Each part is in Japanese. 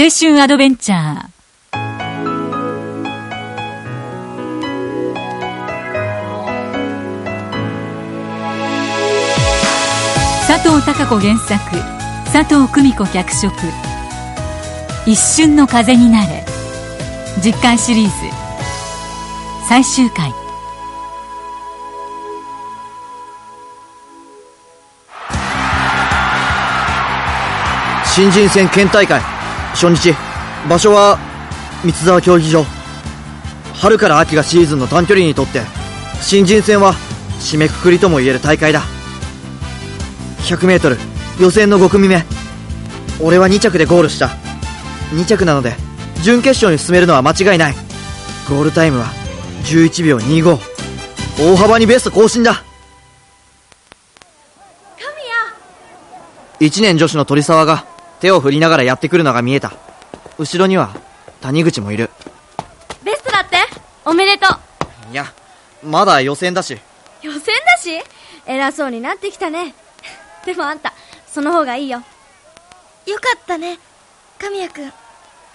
青春アドベンチャー。佐藤孝子原作。佐藤久美子脚色。一瞬の風になれ。実感シリーズ。最終回。新人戦県大会。初日場所は三沢競技場。春から秋がシーズンの短距離にとって新人戦は締めくくりとも言える大会だ。100m 予選の5組目。俺は2着でゴールした。2着なので準決勝に進めるのは間違いない。ゴールタイムは11秒25大幅にベスト更新だ。1年女子の鳥沢が手を振りながらやってくるのが見えた。後ろには谷口もいる。ベストだって。おめでとう。いやまだ予選だし。予選だし？偉そうになってきたね。でもあんたその方がいいよ。よかったね。神谷君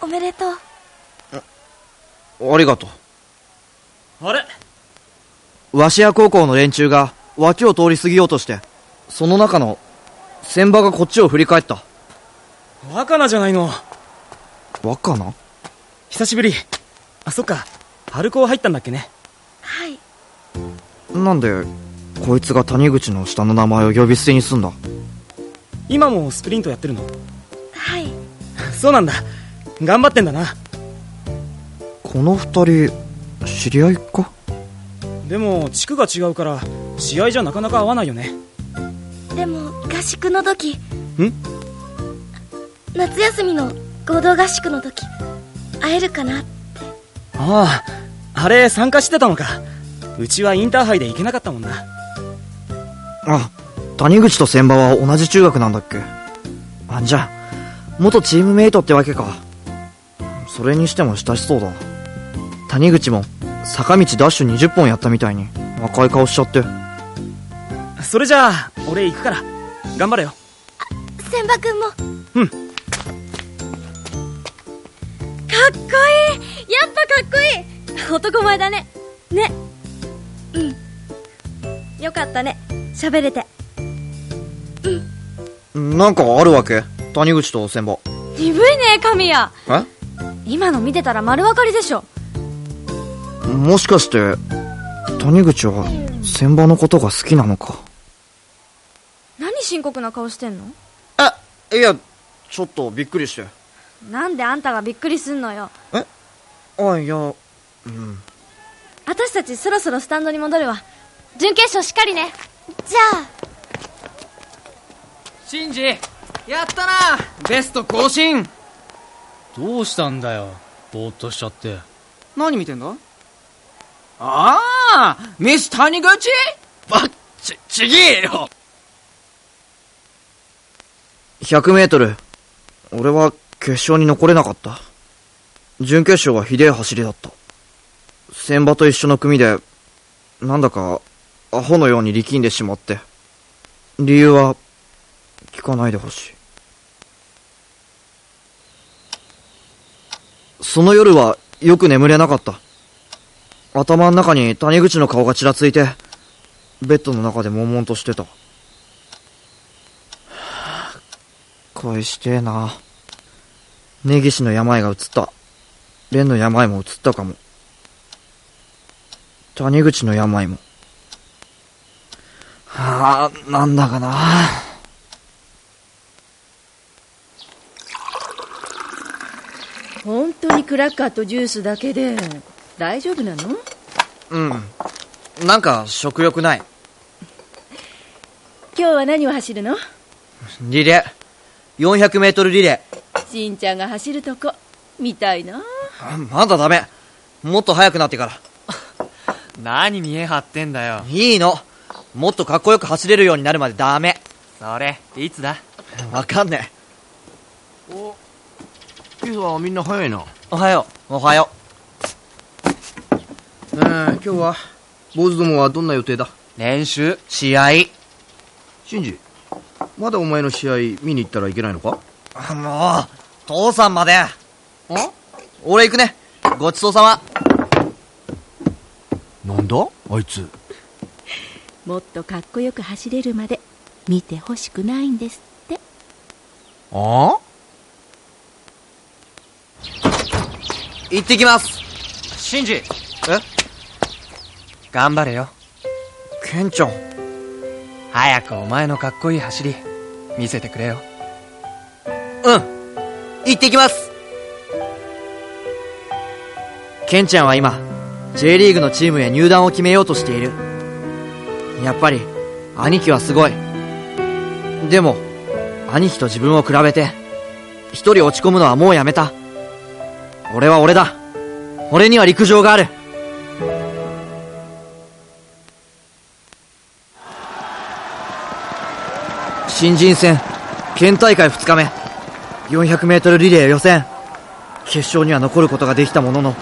おめでとう。ありがとあれ？う鷲屋高校の連中が脇を通り過ぎようとしてその中の千葉がこっちを振り返った若菜じゃないの。若菜？久しぶり。あそっか。春高入ったんだっけね。はい。なんでこいつが谷口の下の名前を呼び捨てにすんだ？今もスプリントやってるの？はい。そうなんだ。頑張ってんだな。この二人知り合いか？でも地区が違うから試合じゃなかなか合わないよね。でも合宿の時。ん？夏休みの合同合宿の時会えるかなあああれ参加してたのか。うちはインターハイで行けなかったもんな。あ谷口と千葉は同じ中学なんだっけ。あんじゃ元チームメイトってわけか。それにしても親しそうだ。谷口も坂道ダッシュ20本やったみたいに赤い顔しちゃって。それじゃあ俺行くから。頑張れよ。千葉君も。うんっこいい。やっぱかっこいい。男前だね。ね。うん。よかったね。喋れて。なんかあるわけ？谷口と千葉。鈍いね神谷。え？今の見てたら丸分かりでしょ。もしかして谷口は千葉のことが好きなのか？何深刻な顔してんの？あいやちょっとびっくりしてなんであんたがびっくりすんのよ。あいや私たちそろそろスタンドに戻るわ。準決勝しっかりね。じゃあ。シンジやったな。ベスト更新。どうしたんだよぼーっとしちゃって。何見てんだ？ああミス谷口？ばち、ちげえよ。100m 俺は決勝に残れなかった。準決勝はひでえ走りだった。千葉と一緒の組でなんだかアホのように力んでしまって。理由は聞かないでほしい。その夜はよく眠れなかった。頭の中に谷口の顔がちらついてベッドの中で悶々としてた。恋してえな。根岸の病が移った。蓮の病も移ったかも。谷口の病も。はあなんだかな。本当にクラッカーとジュースだけで大丈夫なの？うん。なんか食欲ない。今日は何を走るの？リレー。400m リレしんちゃんが走るとこ見たいな。ーまだダメ。もっと速くなってから。何見え張ってんだよ。いいの。もっとかっこよく走れるようになるまでダメ。それいつだ？わかんね今朝はみんな早いな。えおはよう。おはよえー、今日は、坊主どもはどんな予定だ？練習。試合。シンジ、まだお前の試合見に行ったらいけないのか？もう父さんまで。俺行くね。ごちそうさま。なんだ？あいつ。もっとかっこよく走れるまで見てほしくないんですってああ？行ってきます。シンジえ？頑張れよケンちゃん。早くお前のかっこいい走り見せてくれようん。行ってきます。ケンちゃんは今、J リーグのチームへ入団を決めようとしている。やっぱり、兄貴はすごい。でも、兄貴と自分を比べて、一人落ち込むのはもうやめた。俺は俺だ。俺には陸上がある。新人戦、県大会2日目、400メートルリレー予選。決勝には残ることができたものの、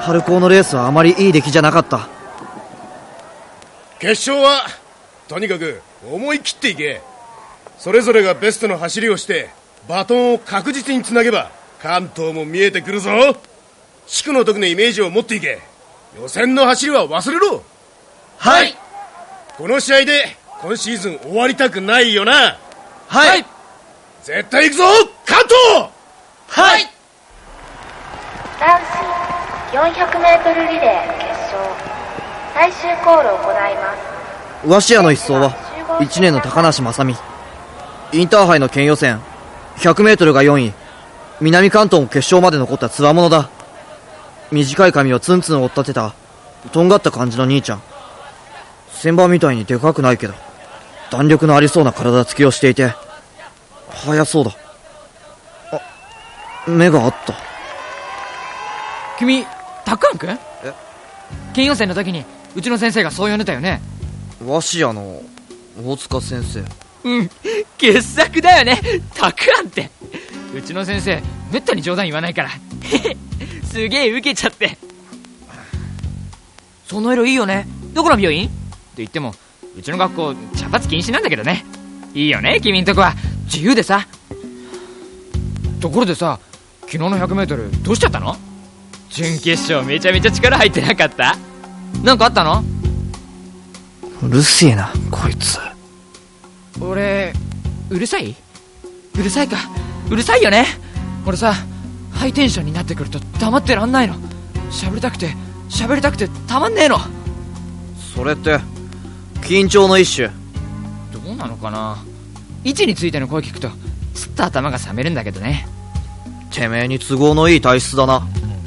春高のレースはあまりいい出来じゃなかった。決勝はとにかく思い切っていけ。それぞれがベストの走りをしてバトンを確実につなげば関東も見えてくるぞ。地区の時のイメージを持っていけ。予選の走りは忘れろ。はい。この試合で今シーズン終わりたくないよな。はい絶対行くぞ関東はい男子 400m リレー決勝最終コールを行います鷲屋の一走は、1年の高梨正美。インターハイの県予選、100メートルが4位。南関東も決勝まで残った強者だ。短い髪をツンツン追っ立てた、とんがった感じの兄ちゃん。千番みたいにでかくないけど、弾力のありそうな体つきをしていて、速そうだ。あ、目があった。君たくあんくん？県予選の時にうちの先生がそう呼んでたよね。鷲屋の、大塚先生。うん傑作だよね。たくあんって。うちの先生めったに冗談言わないから。すげえウケちゃって。その色いいよね。どこの美容院？って言ってもうちの学校茶髪禁止なんだけどね。いいよね君んとこは自由でさ。ところでさ昨日の 100m どうしちゃったの？準決勝めちゃめちゃ力入ってなかった？なんかあったの？うるせえな、こいつ。俺うるさい？うるさいか。うるさいよね。俺さハイテンションになってくると黙ってらんないの。喋りたくて喋りたくてたまんねえの。それって、緊張の一種？どうなのかな？位置についての声聞くとすっと頭が冷めるんだけどね。てめえに都合のいい体質だな。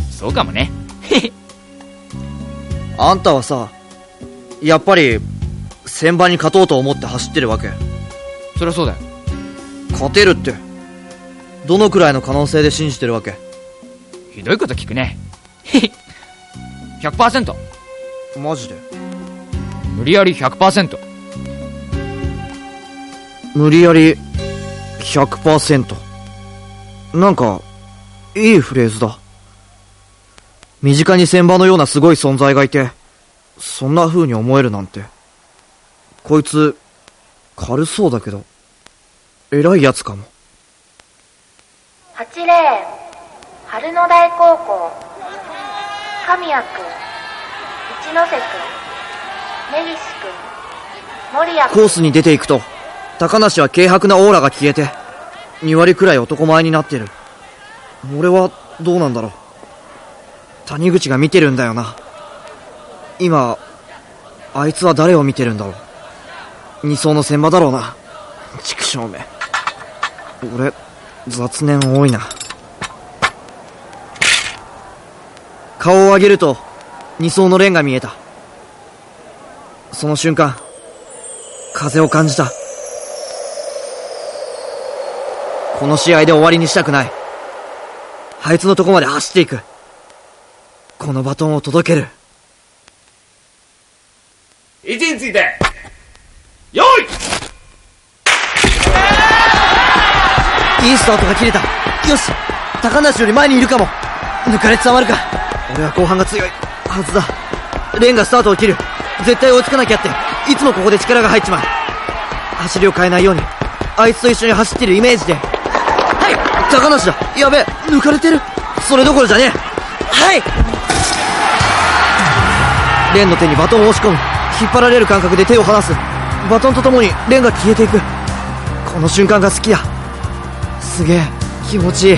そうかもね。あんたはさ、やっぱり、先場に勝とうと思って走ってるわけ？そりゃそうだよ。勝てるって、どのくらいの可能性で信じてるわけ？ひどいこと聞くね。100%マジで？無理やり100%無理やり、100%。なんか、いいフレーズだ。身近に先場のようなすごい存在がいて、そんな風に思えるなんて。こいつ、軽そうだけど、偉いやつかも。8レーン春野台高校神谷君一ノ瀬君根岸君守谷君コースに出ていくと、高梨は軽薄なオーラが消えて、2割くらい男前になってる。俺は、どうなんだろう。谷口が見てるんだよな。今、あいつは誰を見てるんだろう。二層の千場だろうな。畜生め。俺、雑念多いな。顔を上げると、二層のレンが見えた。その瞬間、風を感じた。この試合で終わりにしたくない。あいつのとこまで走っていく。このバトンを届ける。位置について用意いいスタートが切れた。よし高梨より前にいるかも。抜かれ伝わるか。俺は後半が強い。はずだ。レンがスタートを切る。絶対追いつかなきゃって。いつもここで力が入っちまう。走りを変えないように。あいつと一緒に走ってるイメージで。はい高梨だ。やべえ抜かれてる。それどころじゃねえ。はい。レンの手にバトンを押し込む。引っ張られる感覚で手を離す。バトンとともにレンが消えていく。この瞬間が好きだすげえ気持ちいい。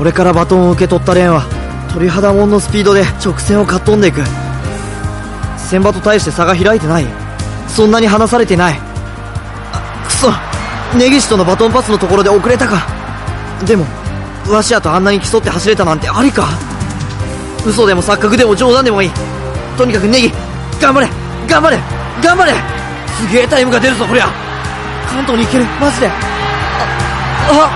俺からバトンを受け取ったレンは鳥肌もんのスピードで直線をかっ飛んでいく。先場と対して差が開いてない。そんなに離されてない。あくそ。根岸とのバトンパスのところで遅れたかでも鷲谷とあんなに競って走れたなんてありか？嘘でも錯覚でも冗談でもいい。とにかくネギ頑張れ。頑張れ。頑張れ。すげえタイムが出るぞこりゃ。関東に行ける。マジで。あ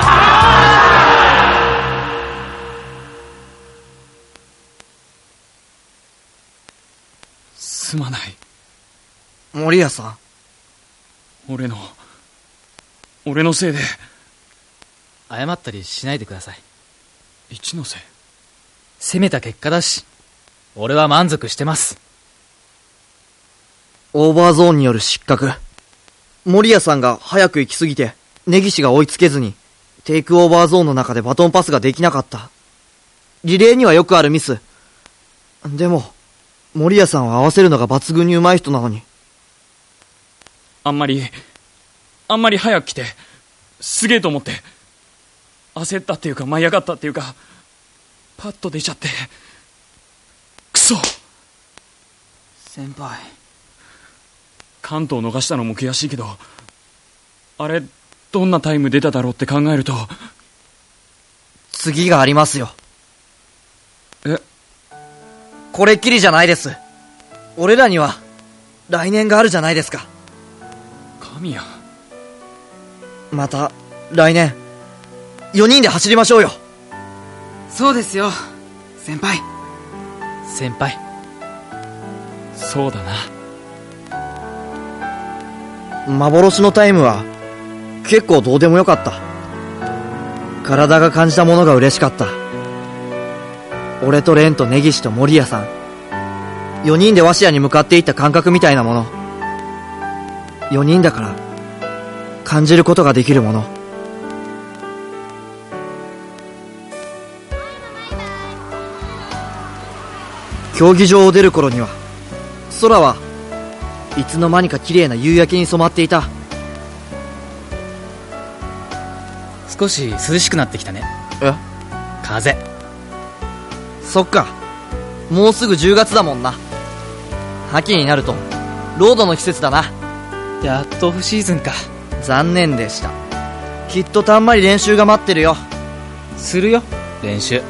すまない。森谷さん？俺の俺のせいで謝ったりしないでください。一ノ瀬。攻めた結果だし俺は満足してます。オーバーゾーンによる失格。森谷さんが早く行き過ぎて根岸が追いつけずにテイクオーバーゾーンの中でバトンパスができなかった。リレーにはよくあるミス。でも森谷さんは合わせるのが抜群に上手い人なのに。あんまりあんまり早く来てすげえと思って焦ったっていうか舞い上がったっていうかパッと出ちゃって。クソ先輩。関東逃したのも悔しいけどあれどんなタイム出ただろうって考えると。次がありますよ。え？これっきりじゃないです。俺らには来年があるじゃないですか。神谷。また来年4人で走りましょうよ。そうですよ。先輩。先輩。そうだな。幻のタイムは結構どうでもよかった。体が感じたものが嬉しかった。俺と蓮と根岸と森谷さん。4人で鷲谷に向かっていった感覚みたいなもの。4人だから感じることができるもの競技場を出る頃には空はいつの間にか綺麗な夕焼けに染まっていた。少し涼しくなってきたね。え？風。そっか。もうすぐ10月だもんな。秋になるとロードの季節だな。やっとオフシーズンか。残念でした。きっとたんまり練習が待ってるよ。するよ練習。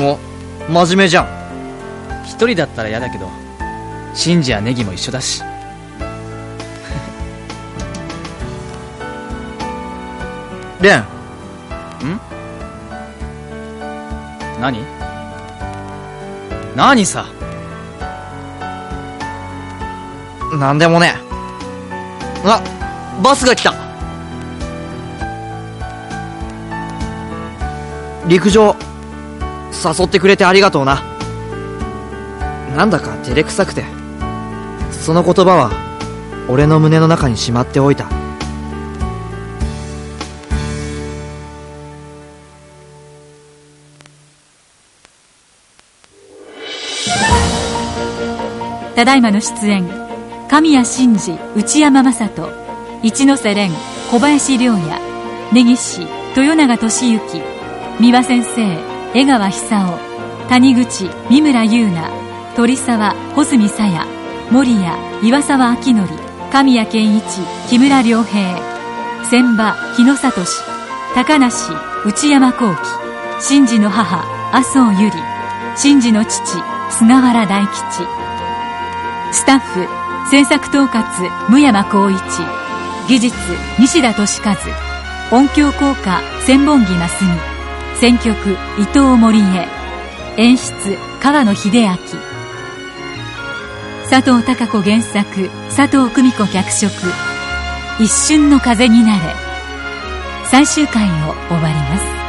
お真面目じゃん一人だったら嫌だけどシンジやネギも一緒だし。レン。ん？何？何さ？なんでもね。あバスが来た。陸上誘ってくれてありがとうななんだか照れくさくて。その言葉は俺の胸の中にしまっておいた。ただいまの出演神谷真司内山雅人一ノ瀬廉小林陵也根岸豊永俊之三輪先生江川久夫谷口三村優奈鳥沢穂積沙耶守谷岩沢明則神谷健一木村良平千葉日野聡高梨内山幸喜真司の母麻生由里真司の父菅原大吉。スタッフ制作統括無山光一技術西田敏和音響効果千本木真澄選曲伊藤森江演出川野秀明。佐藤孝子原作佐藤久美子脚色「一瞬の風になれ」最終回を終わります。